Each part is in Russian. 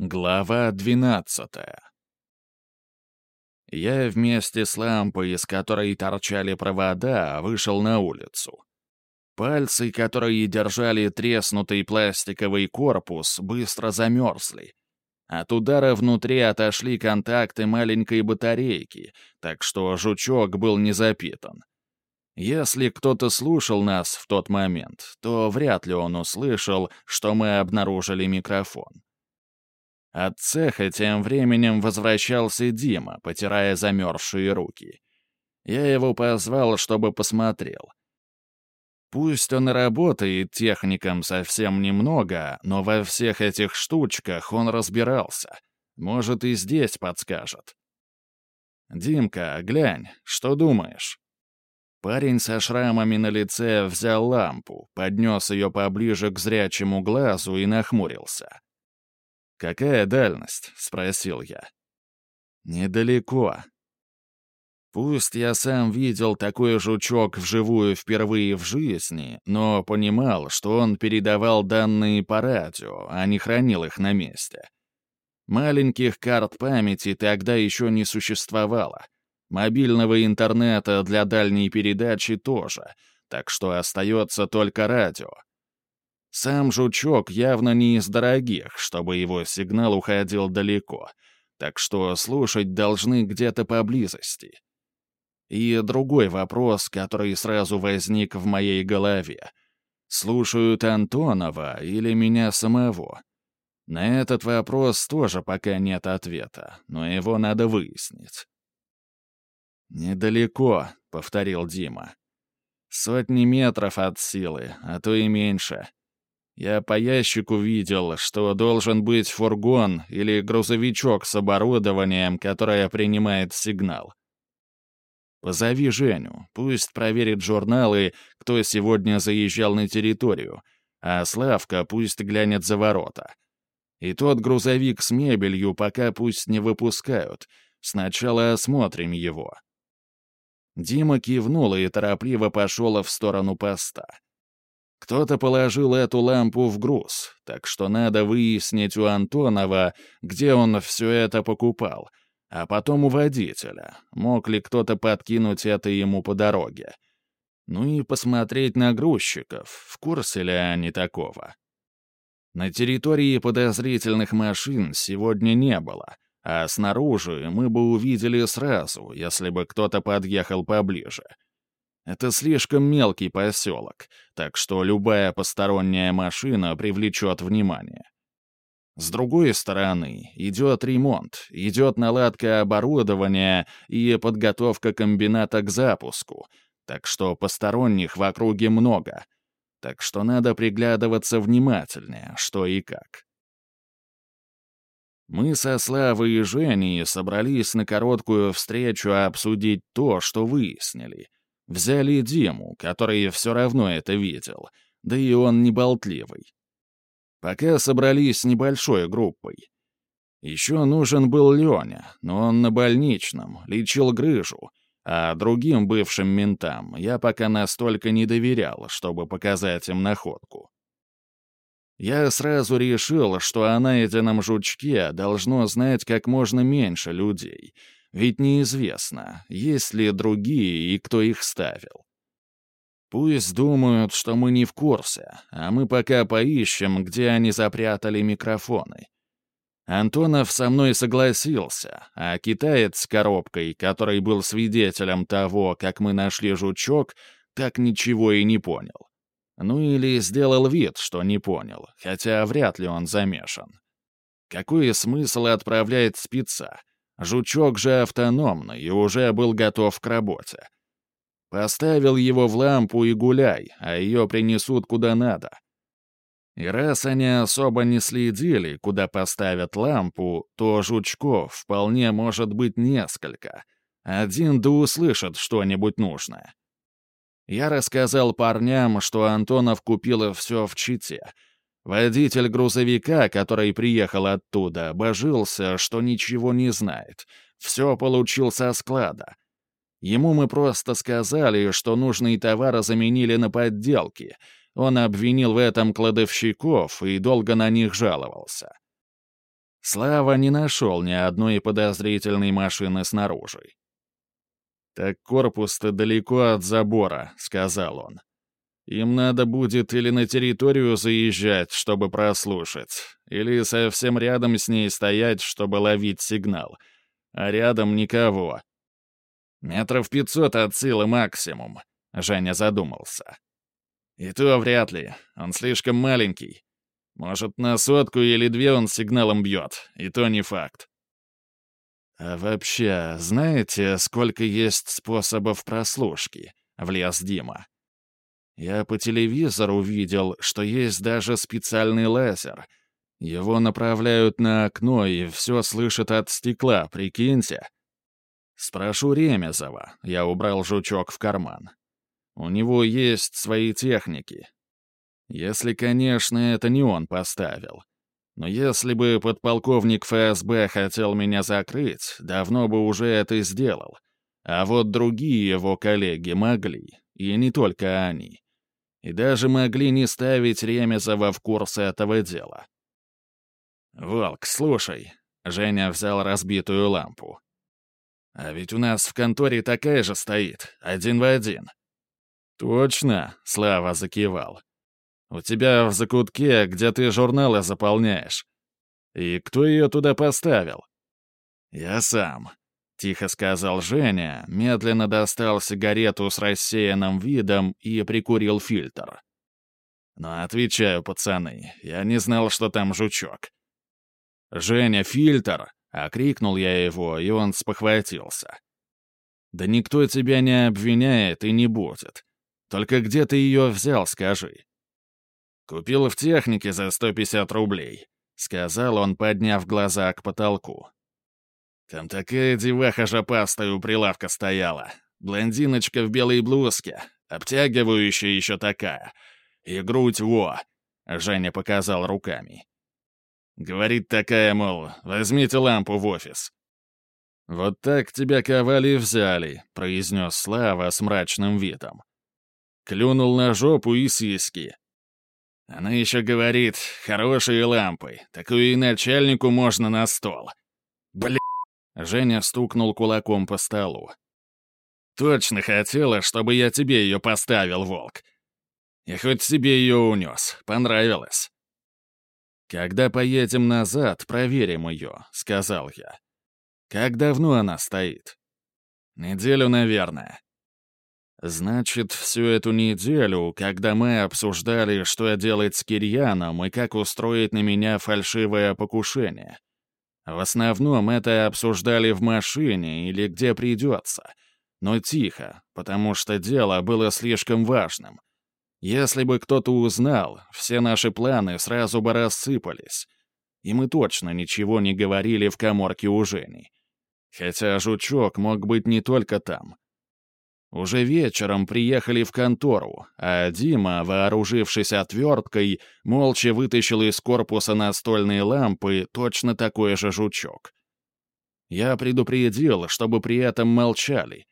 Глава двенадцатая. Я вместе с лампой, из которой торчали провода, вышел на улицу. Пальцы, которые держали треснутый пластиковый корпус, быстро замерзли. От удара внутри отошли контакты маленькой батарейки, так что жучок был не запитан. Если кто-то слушал нас в тот момент, то вряд ли он услышал, что мы обнаружили микрофон. От цеха тем временем возвращался Дима, потирая замерзшие руки. Я его позвал, чтобы посмотрел. Пусть он и работает техником совсем немного, но во всех этих штучках он разбирался. Может, и здесь подскажет. «Димка, глянь, что думаешь?» Парень со шрамами на лице взял лампу, поднес ее поближе к зрячему глазу и нахмурился. «Какая дальность?» — спросил я. «Недалеко». Пусть я сам видел такой жучок вживую впервые в жизни, но понимал, что он передавал данные по радио, а не хранил их на месте. Маленьких карт памяти тогда еще не существовало. Мобильного интернета для дальней передачи тоже, так что остается только радио. Сам жучок явно не из дорогих, чтобы его сигнал уходил далеко, так что слушать должны где-то поблизости. И другой вопрос, который сразу возник в моей голове. Слушают Антонова или меня самого? На этот вопрос тоже пока нет ответа, но его надо выяснить. «Недалеко», — повторил Дима. «Сотни метров от силы, а то и меньше. Я по ящику видел, что должен быть фургон или грузовичок с оборудованием, которое принимает сигнал. Позови Женю, пусть проверит журналы, кто сегодня заезжал на территорию, а Славка пусть глянет за ворота. И тот грузовик с мебелью пока пусть не выпускают, сначала осмотрим его. Дима кивнул и торопливо пошел в сторону поста. Кто-то положил эту лампу в груз, так что надо выяснить у Антонова, где он все это покупал, а потом у водителя, мог ли кто-то подкинуть это ему по дороге. Ну и посмотреть на грузчиков, в курсе ли они такого. На территории подозрительных машин сегодня не было, а снаружи мы бы увидели сразу, если бы кто-то подъехал поближе — это слишком мелкий поселок, так что любая посторонняя машина привлечет внимание. С другой стороны, идет ремонт, идет наладка оборудования и подготовка комбината к запуску, так что посторонних в округе много. Так что надо приглядываться внимательнее, что и как. Мы со Славой и Женей собрались на короткую встречу обсудить то, что выяснили — Взяли Диму, который все равно это видел, да и он не болтливый. Пока собрались небольшой группой. Еще нужен был Леня, но он на больничном, лечил грыжу, а другим бывшим ментам я пока настолько не доверял, чтобы показать им находку. Я сразу решил, что о найденном жучке должно знать как можно меньше людей — ведь неизвестно, есть ли другие и кто их ставил. Пусть думают, что мы не в курсе, а мы пока поищем, где они запрятали микрофоны. Антонов со мной согласился, а китаец с коробкой, который был свидетелем того, как мы нашли жучок, так ничего и не понял. Ну или сделал вид, что не понял, хотя вряд ли он замешан. Какой смысл отправлять спеца? Жучок же автономный и уже был готов к работе. Поставил его в лампу и гуляй, а ее принесут куда надо. И раз они особо не следили, куда поставят лампу, то жучков вполне может быть несколько. Один да услышит что-нибудь нужное. Я рассказал парням, что Антонов купил все в Чите — Водитель грузовика, который приехал оттуда, божился, что ничего не знает. Все получил со склада. Ему мы просто сказали, что нужные товары заменили на подделки. Он обвинил в этом кладовщиков и долго на них жаловался. Слава не нашел ни одной подозрительной машины снаружи. «Так корпус-то далеко от забора», — сказал он. «Им надо будет или на территорию заезжать, чтобы прослушать, или совсем рядом с ней стоять, чтобы ловить сигнал. А рядом никого». «Метров пятьсот от силы максимум», — Женя задумался. «И то вряд ли, он слишком маленький. Может, на сотку или две он сигналом бьет, и то не факт. «А вообще, знаете, сколько есть способов прослушки?» — влез Дима. «Я по телевизору видел, что есть даже специальный лазер. Его направляют на окно и все слышат от стекла, прикиньте». «Спрошу Ремезова», — я убрал жучок в карман. «У него есть свои техники. Если, конечно, это не он поставил. Но если бы подполковник ФСБ хотел меня закрыть, давно бы уже это сделал. А вот другие его коллеги могли, и не только они. И даже могли не ставить Ремезова в курс этого дела. «Волк, слушай», — Женя взял разбитую лампу. «А ведь у нас в конторе такая же стоит, один в один». «Точно», — Слава закивал. У тебя в закутке, где ты журналы заполняешь. И кто ее туда поставил?» «Я сам», — тихо сказал Женя, медленно достал сигарету с рассеянным видом и прикурил фильтр. «Но отвечаю, пацаны, я не знал, что там жучок». «Женя, фильтр!» — окрикнул я его, и он спохватился. «Да никто тебя не обвиняет и не будет. Только где ты ее взял, скажи?» «Купил в технике за 150 рублей», — сказал он, подняв глаза к потолку. «Там такая деваха жопастая у прилавка стояла. Блондиночка в белой блузке, обтягивающая еще такая. И грудь во!» — Женя показал руками. Говорит такая, мол, возьмите лампу в офис. «Вот так тебя ковали взяли», — произнес Слава с мрачным видом. Клюнул на жопу и сиськи. Она еще говорит, хорошие лампы, такую и начальнику можно на стол. Бля... Женя стукнул кулаком по столу. Точно хотела, чтобы я тебе ее поставил, волк. И хоть себе ее унес, понравилось. «Когда поедем назад, проверим ее», — сказал я. «Как давно она стоит?» «Неделю, наверное. Значит, всю эту неделю, когда мы обсуждали, что делать с Кирьяном и как устроить на меня фальшивое покушение. В основном это обсуждали в машине или где придется. Но тихо, потому что дело было слишком важным. Если бы кто-то узнал, все наши планы сразу бы рассыпались. И мы точно ничего не говорили в коморке у Жени. Хотя жучок мог быть не только там — уже вечером приехали в контору, а Дима, вооружившись отверткой, молча вытащил из корпуса настольные лампы точно такой же жучок. Я предупредил, чтобы при этом молчали.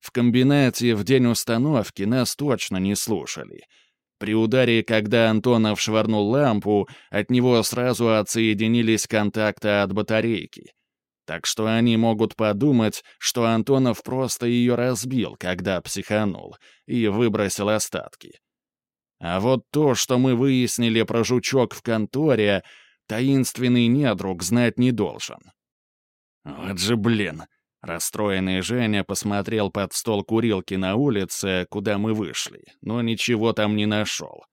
В комбинате в день установки нас точно не слушали. При ударе, когда Антонов швырнул лампу, от него сразу отсоединились контакты от батарейки — так что они могут подумать, что Антонов просто ее разбил, когда психанул, и выбросил остатки. А вот то, что мы выяснили про жучок в конторе, таинственный недруг знать не должен. Вот же блин. Расстроенный Женя посмотрел под стол курилки на улице, куда мы вышли, но ничего там не нашел.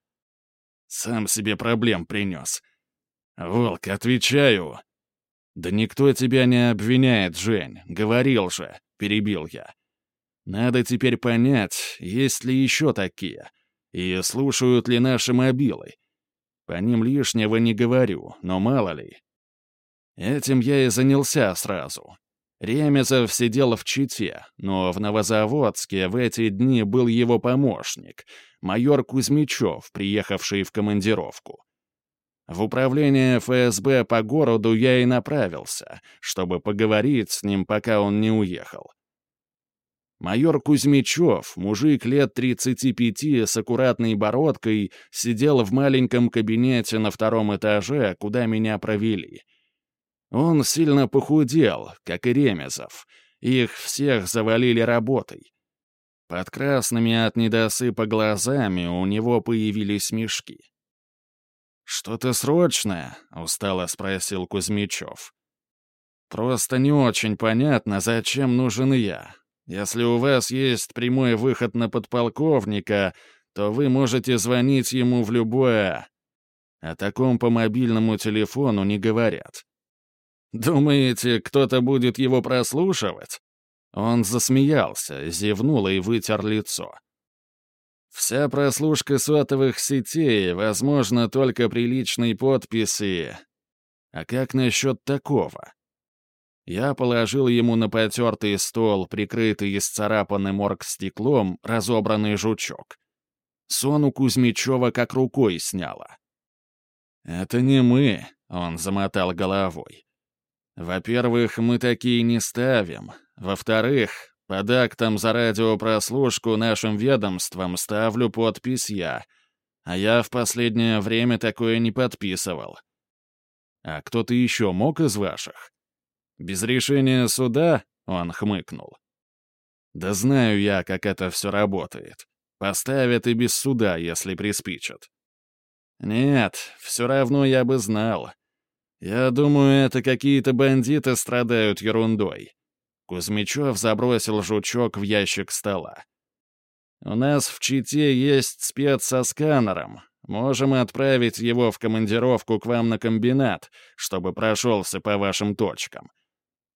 Сам себе проблем принес. «Волк, отвечаю!» «Да никто тебя не обвиняет, Жень, говорил же», — перебил я. «Надо теперь понять, есть ли еще такие, и слушают ли наши мобилы. По ним лишнего не говорю, но мало ли». Этим я и занялся сразу. Ремезов сидел в Чите, но в Новозаводске в эти дни был его помощник, майор Кузьмичев, приехавший в командировку. В управление ФСБ по городу я и направился, чтобы поговорить с ним, пока он не уехал. Майор Кузьмичев, мужик лет 35 с аккуратной бородкой, сидел в маленьком кабинете на втором этаже, куда меня провели. Он сильно похудел, как и Ремезов. Их всех завалили работой. Под красными от недосыпа глазами у него появились мешки. «Что-то срочное?» — устало спросил Кузьмичев. «Просто не очень понятно, зачем нужен я. Если у вас есть прямой выход на подполковника, то вы можете звонить ему в любое... О таком по мобильному телефону не говорят. Думаете, кто-то будет его прослушивать? Он засмеялся, зевнул и вытер лицо. Вся прослушка сотовых сетей возможно только при личной подписи. А как насчет такого? Я положил ему на потертый стол, прикрытый исцарапанным оргстеклом, разобранный жучок. Сон у Кузьмичева как рукой сняло. «Это не мы», — он замотал головой. «Во-первых, мы такие не ставим. Во-вторых, под актом за радиопрослушку нашим ведомством ставлю подпись я, а я в последнее время такое не подписывал. А кто-то еще мог из ваших?» «Без решения суда?» — он хмыкнул. «Да знаю я, как это все работает. Поставят и без суда, если приспичат». «Нет, все равно я бы знал. Я думаю, это какие-то бандиты страдают ерундой». Кузьмичев забросил жучок в ящик стола. «У нас в Чите есть спец со сканером. Можем отправить его в командировку к вам на комбинат, чтобы прошелся по вашим точкам.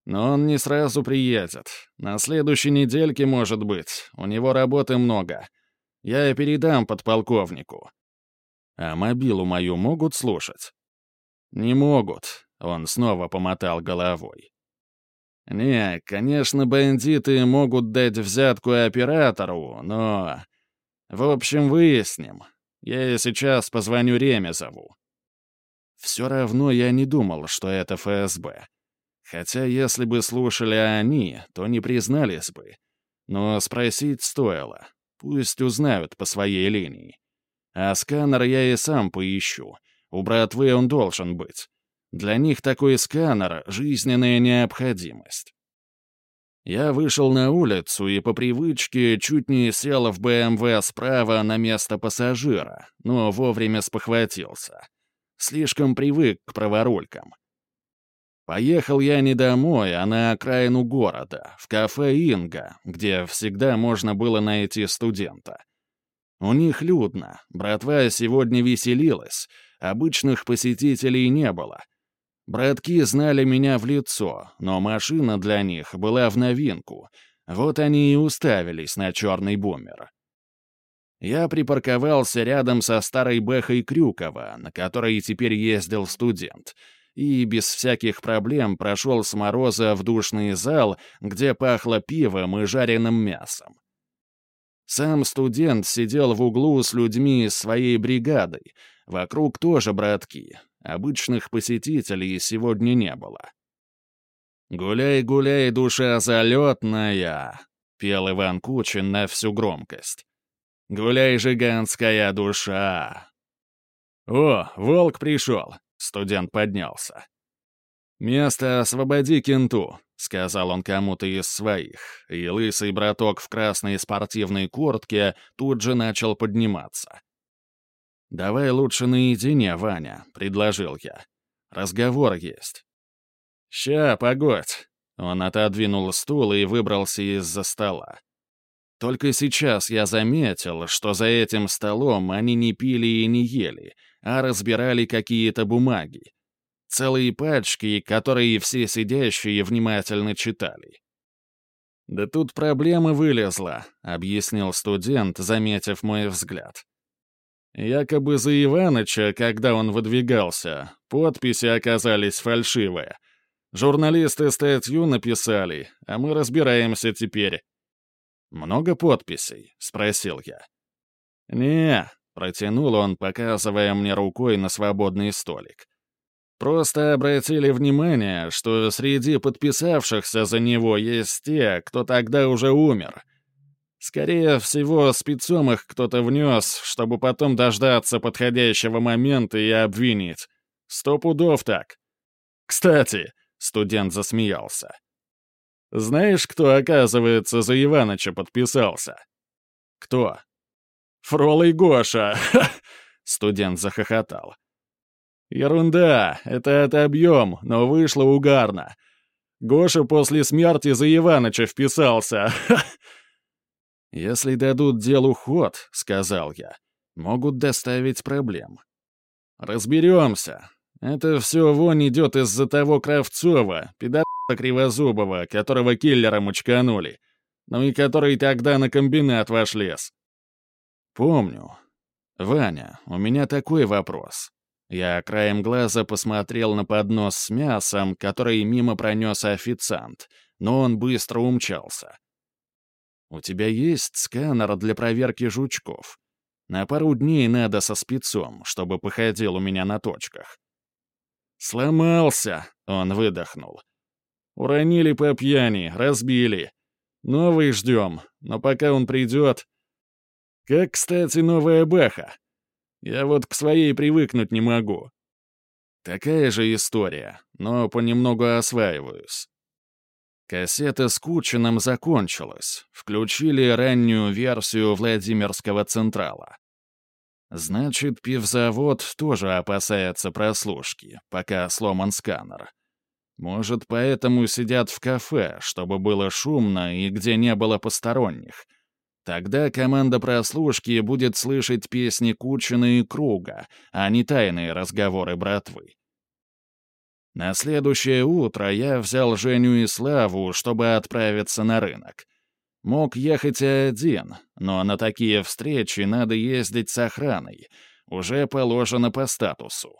Но он не сразу приедет. На следующей недельке, может быть. У него работы много. Я передам подполковнику. А мобилу мою могут слушать? Не могут. Он снова помотал головой. Не, конечно, бандиты могут дать взятку оператору, но... В общем, выясним. Я сейчас позвоню Ремезову. Все равно я не думал, что это ФСБ. Хотя если бы слушали они, то не признались бы. Но спросить стоило. Пусть узнают по своей линии. А сканер я и сам поищу. У братвы он должен быть. Для них такой сканер — жизненная необходимость. Я вышел на улицу и по привычке чуть не сел в БМВ справа на место пассажира, но вовремя спохватился. Слишком привык к праворулькам. Поехал я не домой, а на окраину города, в кафе «Инга», где всегда можно было найти студента. У них людно, братва сегодня веселилась, обычных посетителей не было. Братки знали меня в лицо, но машина для них была в новинку, вот они и уставились на черный бумер. Я припарковался рядом со старой Бэхой Крюкова, на которой теперь ездил студент — и без всяких проблем прошел с мороза в душный зал, где пахло пивом и жареным мясом. Сам студент сидел в углу с людьми своей бригадой, вокруг тоже братки, обычных посетителей сегодня не было. «Гуляй, гуляй, душа залетная!» — пел Иван Кучин на всю громкость. «Гуляй, жиганская душа!» «О, волк пришел!» Студент поднялся. «Место освободи кенту», — сказал он кому-то из своих, и лысый браток в красной спортивной куртке тут же начал подниматься. «Давай лучше наедине, Ваня», — предложил я. «Разговор есть». «Ща, погодь». Он отодвинул стул и выбрался из-за стола. Только сейчас я заметил, что за этим столом они не пили и не ели, а разбирали какие-то бумаги. Целые пачки, которые все сидящие внимательно читали. «Да тут проблема вылезла», — объяснил студент, заметив мой взгляд. Якобы за Иваныча, когда он выдвигался, подписи оказались фальшивые. Журналисты статью написали, а мы разбираемся теперь. «Много подписей?» — спросил я. «Не, Протянул он, показывая мне рукой на свободный столик. Просто обратили внимание, что среди подписавшихся за него есть те, кто тогда уже умер. Скорее всего, спецом их кто-то внес, чтобы потом дождаться подходящего момента и обвинить. Сто пудов так. Кстати, Студент засмеялся. «Знаешь, кто, оказывается, за Иваныча подписался?» «Кто?» «Фролый Гоша!» Студент захохотал. «Ерунда, это отобьем, но вышло угарно. Гоша после смерти за Иваныча вписался. «Если дадут делу ход, — сказал я, — могут доставить проблем. Разберемся. Это все вон идет из-за того Кравцова, педата Кривозубова, которого киллером учканули, ну и который тогда на комбинат ваш лес. Помню. Ваня, у меня такой вопрос. Я краем глаза посмотрел на поднос с мясом, который мимо пронес официант, но он быстро умчался. «У тебя есть сканер для проверки жучков? На пару дней надо со спецом, чтобы походил у меня на точках». «Сломался!» — он выдохнул. «Уронили по пьяни, разбили. Новый ждем, но пока он придет...» «Как, кстати, новая бэха?» Я вот к своей привыкнуть не могу. Такая же история, но понемногу осваиваюсь. Кассета с Кучиным закончилась. Включили раннюю версию Владимирского Централа. Значит, пивзавод тоже опасается прослушки, пока сломан сканер. Может, поэтому сидят в кафе, чтобы было шумно и где не было посторонних, Тогда команда прослушки будет слышать песни Кучина и Круга, а не тайные разговоры братвы. На следующее утро я взял Женю и Славу, чтобы отправиться на рынок. Мог ехать и один, но на такие встречи надо ездить с охраной. Уже положено по статусу.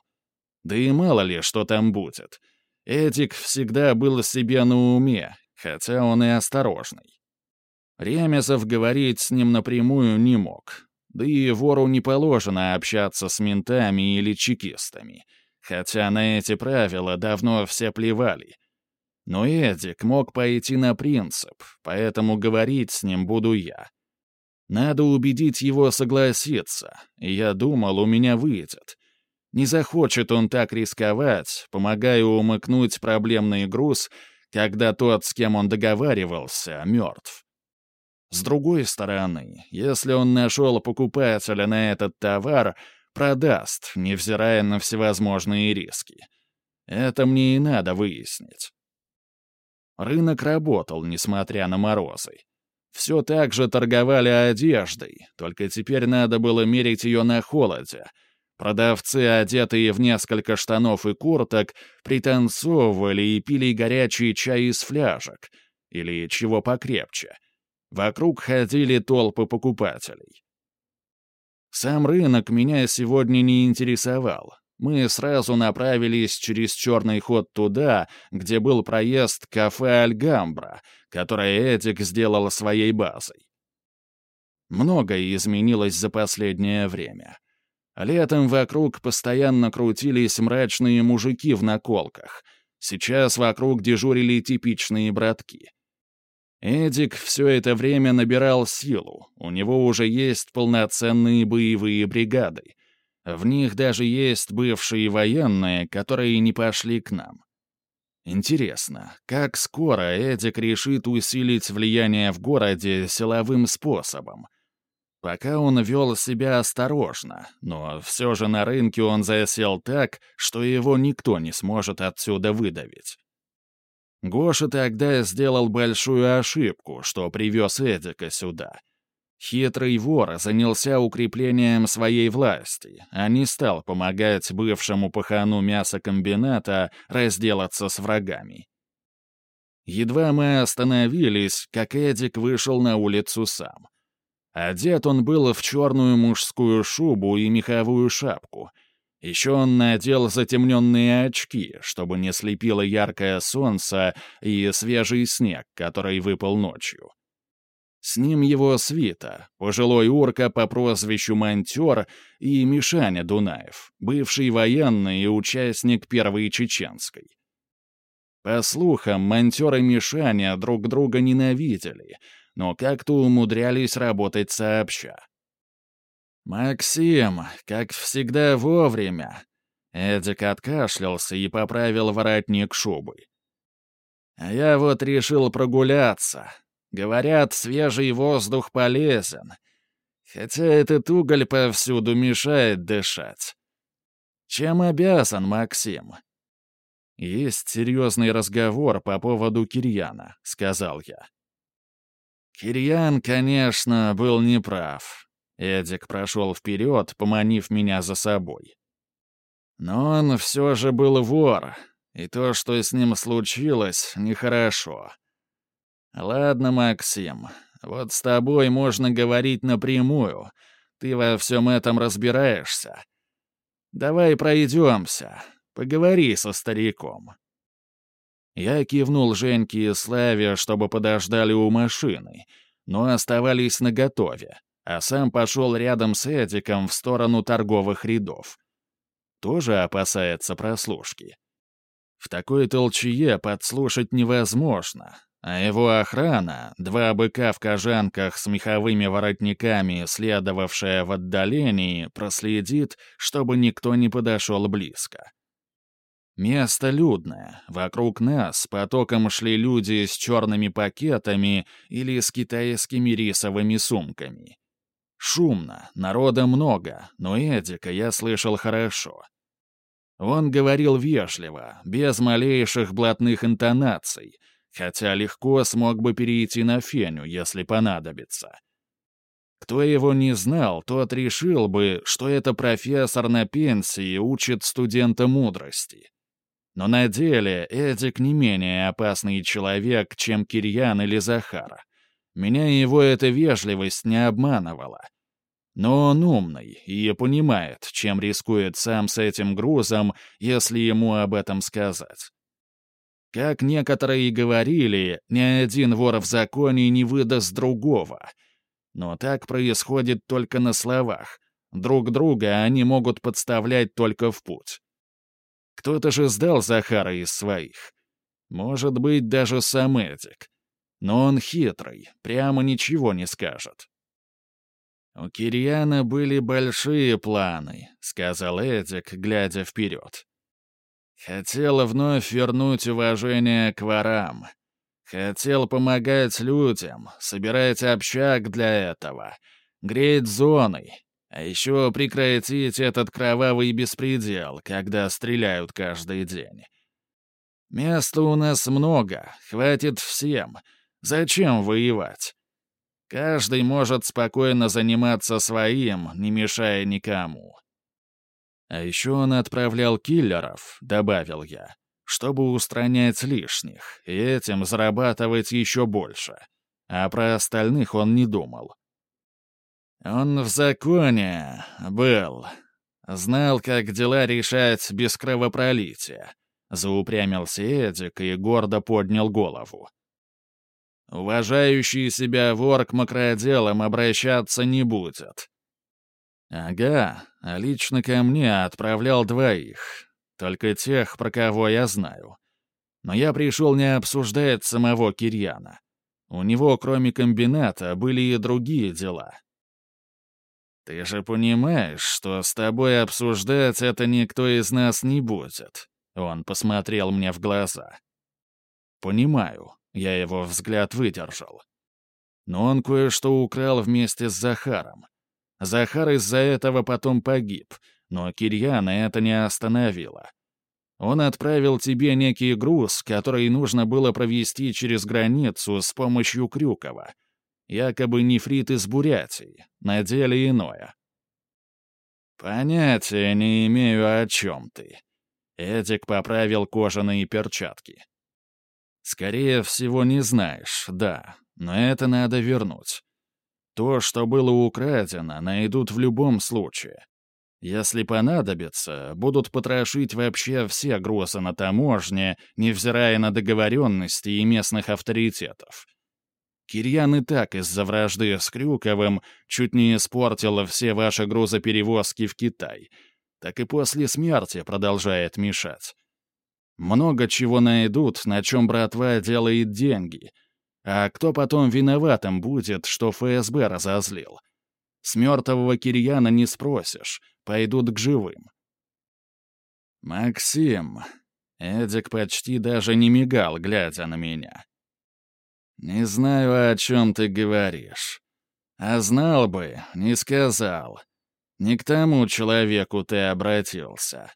Да и мало ли, что там будет. Эдик всегда был себе на уме, хотя он и осторожный. Ремезов говорить с ним напрямую не мог. Да и вору не положено общаться с ментами или чекистами. Хотя на эти правила давно все плевали. Но Эдик мог пойти на принцип, поэтому говорить с ним буду я. Надо убедить его согласиться, и я думал, у меня выйдет. Не захочет он так рисковать, помогая умыкнуть проблемный груз, когда тот, с кем он договаривался, мертв. С другой стороны, если он нашел покупателя на этот товар, продаст, невзирая на всевозможные риски. Это мне и надо выяснить. Рынок работал, несмотря на морозы. Все так же торговали одеждой, только теперь надо было мерить ее на холоде. Продавцы, одетые в несколько штанов и курток, пританцовывали и пили горячий чай из фляжек, или чего покрепче — Вокруг ходили толпы покупателей. Сам рынок меня сегодня не интересовал. Мы сразу направились через черный ход туда, где был проезд кафе «Альгамбра», которое Эдик сделал своей базой. Многое изменилось за последнее время. Летом вокруг постоянно крутились мрачные мужики в наколках. Сейчас вокруг дежурили типичные братки. Эдик все это время набирал силу, у него уже есть полноценные боевые бригады. В них даже есть бывшие военные, которые не пошли к нам. Интересно, как скоро Эдик решит усилить влияние в городе силовым способом? Пока он вел себя осторожно, но все же на рынке он засел так, что его никто не сможет отсюда выдавить. Гоша тогда сделал большую ошибку, что привез Эдика сюда. Хитрый вор занялся укреплением своей власти, а не стал помогать бывшему пахану мясокомбината разделаться с врагами. Едва мы остановились, как Эдик вышел на улицу сам. Одет он был в черную мужскую шубу и меховую шапку — еще он надел затемненные очки, чтобы не слепило яркое солнце и свежий снег, который выпал ночью. С ним его свита, пожилой урка по прозвищу Монтер и Мишаня Дунаев, бывший военный и участник Первой Чеченской. По слухам, Монтер и Мишаня друг друга ненавидели, но как-то умудрялись работать сообща. «Максим, как всегда вовремя!» Эдик откашлялся и поправил воротник шубы. А я вот решил прогуляться. Говорят, свежий воздух полезен. Хотя этот уголь повсюду мешает дышать. Чем обязан, Максим?» «Есть серьезный разговор по поводу Кирьяна», — сказал я. Кирьян, конечно, был неправ. Эдик прошел вперед, поманив меня за собой. Но он все же был вор, и то, что с ним случилось, нехорошо. Ладно, Максим, вот с тобой можно говорить напрямую. Ты во всем этом разбираешься. Давай пройдемся, поговори со стариком. Я кивнул Женьке и Славе, чтобы подождали у машины, но оставались наготове, а сам пошел рядом с Эдиком в сторону торговых рядов. Тоже опасается прослушки. В такой толчье подслушать невозможно, а его охрана, два быка в кожанках с меховыми воротниками, следовавшая в отдалении, проследит, чтобы никто не подошел близко. Место людное. Вокруг нас потоком шли люди с черными пакетами или с китайскими рисовыми сумками. Шумно, народа много, но Эдика я слышал хорошо. Он говорил вежливо, без малейших блатных интонаций, хотя легко смог бы перейти на Феню, если понадобится. Кто его не знал, тот решил бы, что это профессор на пенсии учит студента мудрости. Но на деле Эдик не менее опасный человек, чем Кирьян или Захара. Меня его эта вежливость не обманывала. Но он умный и понимает, чем рискует сам с этим грузом, если ему об этом сказать. Как некоторые говорили, ни один вор в законе не выдаст другого. Но так происходит только на словах. Друг друга они могут подставлять только в путь. Кто-то же сдал Захара из своих. Может быть, даже сам Эдик. Но он хитрый, прямо ничего не скажет. «У Кирьяна были большие планы», — сказал Эдик, глядя вперед. «Хотел вновь вернуть уважение к ворам. Хотел помогать людям, собирать общак для этого, греть зоны, а еще прекратить этот кровавый беспредел, когда стреляют каждый день. Места у нас много, хватит всем. Зачем воевать? Каждый может спокойно заниматься своим, не мешая никому. А еще он отправлял киллеров, добавил я, чтобы устранять лишних, и этим зарабатывать еще больше. А про остальных он не думал. Он в законе был. Знал, как дела решать без кровопролития. Заупрямился Эдик и гордо поднял голову. Уважающий себя вор к макроделам обращаться не будет. Ага, а лично ко мне отправлял двоих. Только тех, про кого я знаю. Но я пришел не обсуждать самого Кирьяна. У него, кроме комбината, были и другие дела. «Ты же понимаешь, что с тобой обсуждать это никто из нас не будет?» Он посмотрел мне в глаза. «Понимаю», — я его взгляд выдержал. Но он кое-что украл вместе с Захаром. Захар из-за этого потом погиб, но Кирьяна это не остановило. Он отправил тебе некий груз, который нужно было провести через границу с помощью Крюкова — Якобы нефрит из Бурятии, на деле иное. «Понятия не имею, о чем ты». Эдик поправил кожаные перчатки. «Скорее всего, не знаешь, да, но это надо вернуть. То, что было украдено, найдут в любом случае. Если понадобится, будут потрошить вообще все грузы на таможне, невзирая на договоренности и местных авторитетов. Кирьян и так из-за вражды с Крюковым чуть не испортила все ваши грузоперевозки в Китай, так и после смерти продолжает мешать. Много чего найдут, на чем братва делает деньги. А кто потом виноватым будет, что ФСБ разозлил? С мертвого Кирьяна не спросишь, пойдут к живым. «Максим», Эдик почти даже не мигал, глядя на меня. «Не знаю, о чем ты говоришь. А знал бы, не сказал. Не к тому человеку ты обратился.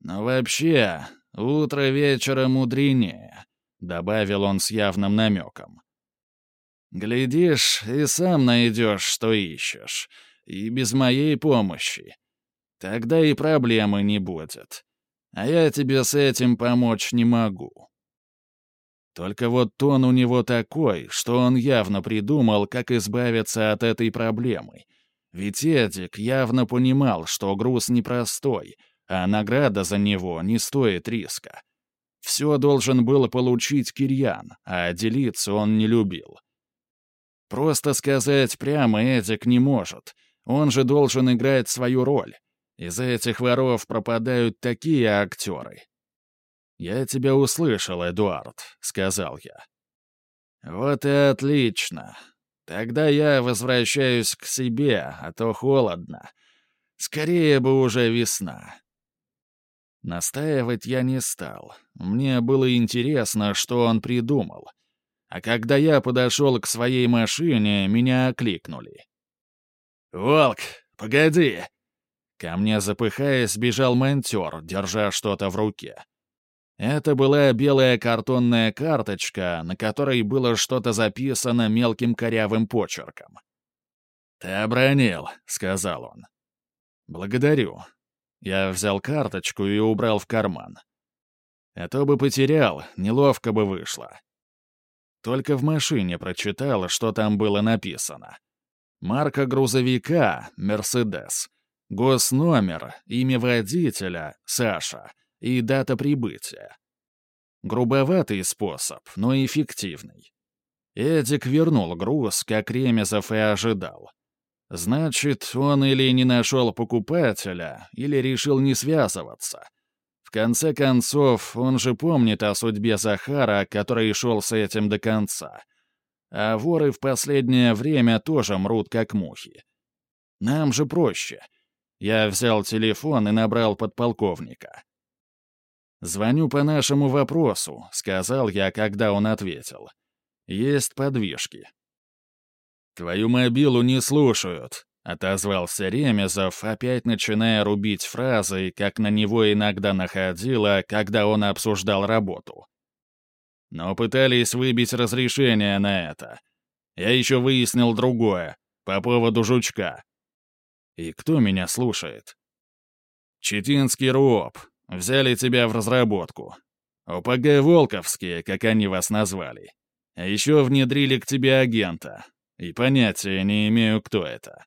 Но вообще, утро вечера мудренее», — добавил он с явным намеком. «Глядишь, и сам найдешь, что ищешь, и без моей помощи. Тогда и проблемы не будет. А я тебе с этим помочь не могу». Только вот тон у него такой, что он явно придумал, как избавиться от этой проблемы. Ведь Эдик явно понимал, что груз непростой, а награда за него не стоит риска. Все должен был получить Кирьян, а делиться он не любил. Просто сказать прямо Эдик не может. Он же должен играть свою роль. Из этих воров пропадают такие актеры. «Я тебя услышал, Эдуард», — сказал я. «Вот и отлично. Тогда я возвращаюсь к себе, а то холодно. Скорее бы уже весна». Настаивать я не стал. Мне было интересно, что он придумал. А когда я подошел к своей машине, меня окликнули. «Волк, погоди!» Ко мне, запыхаясь, бежал монтер, держа что-то в руке. Это была белая картонная карточка, на которой было что-то записано мелким корявым почерком. «Ты обронил», — сказал он. «Благодарю». Я взял карточку и убрал в карман. А то бы потерял, неловко бы вышло. Только в машине прочитал, что там было написано. Марка грузовика — «Мерседес». Госномер, имя водителя — Саша — и дата прибытия. Грубоватый способ, но эффективный. Эдик вернул груз, как Ремезов и ожидал. Значит, он или не нашел покупателя, или решил не связываться. В конце концов, он же помнит о судьбе Захара, который шел с этим до конца. А воры в последнее время тоже мрут, как мухи. Нам же проще. Я взял телефон и набрал подполковника. «Звоню по нашему вопросу», — сказал я, когда он ответил. «Есть подвижки». «Твою мобилу не слушают», — отозвался Ремезов, опять начиная рубить фразы, как на него иногда находило, когда он обсуждал работу. Но пытались выбить разрешение на это. Я еще выяснил другое, по поводу жучка. И кто меня слушает? Читинский РУОП, Взяли тебя в разработку. ОПГ «Волковские», как они вас назвали. А еще внедрили к тебе агента. И понятия не имею, кто это.